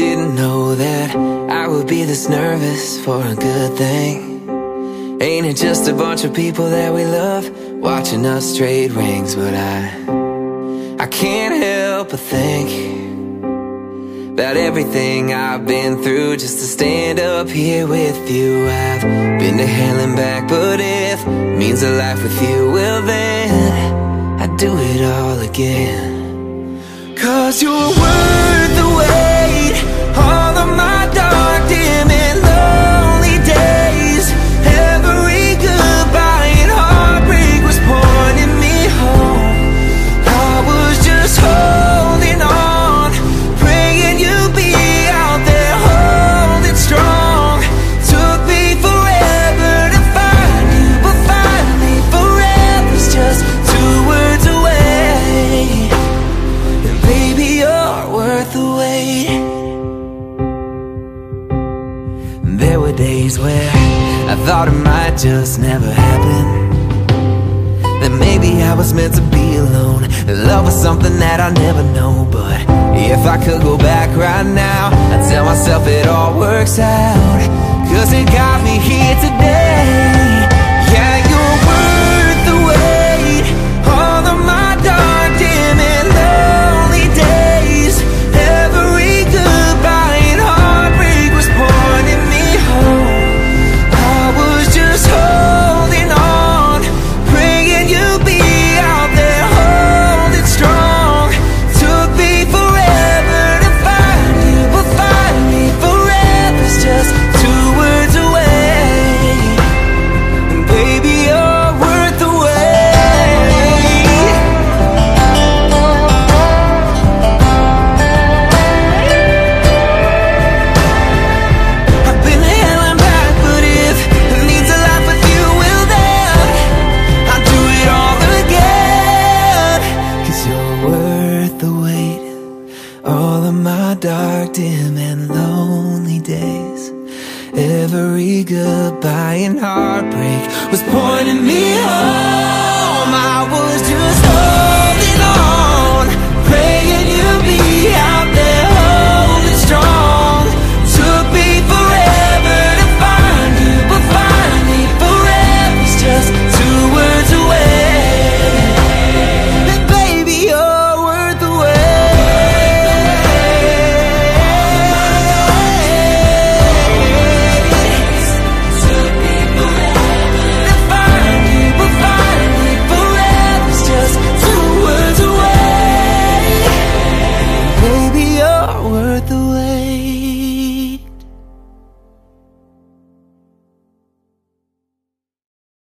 didn't know that I would be this nervous for a good thing. Ain't it just a bunch of people that we love watching us trade rings? But I, I can't help but think about everything I've been through just to stand up here with you. I've been to hell and back, but if means a life with you, well then I'd do it all again. Cause you're worth There were days where I thought it might just never happen. That maybe I was meant to be alone. Love was something that I never know. But if I could go back right now, I'd tell myself it all works out. Cause it got me here today. All of my dark, dim, and lonely days. Every goodbye and heartbreak Was pointing me home. I was just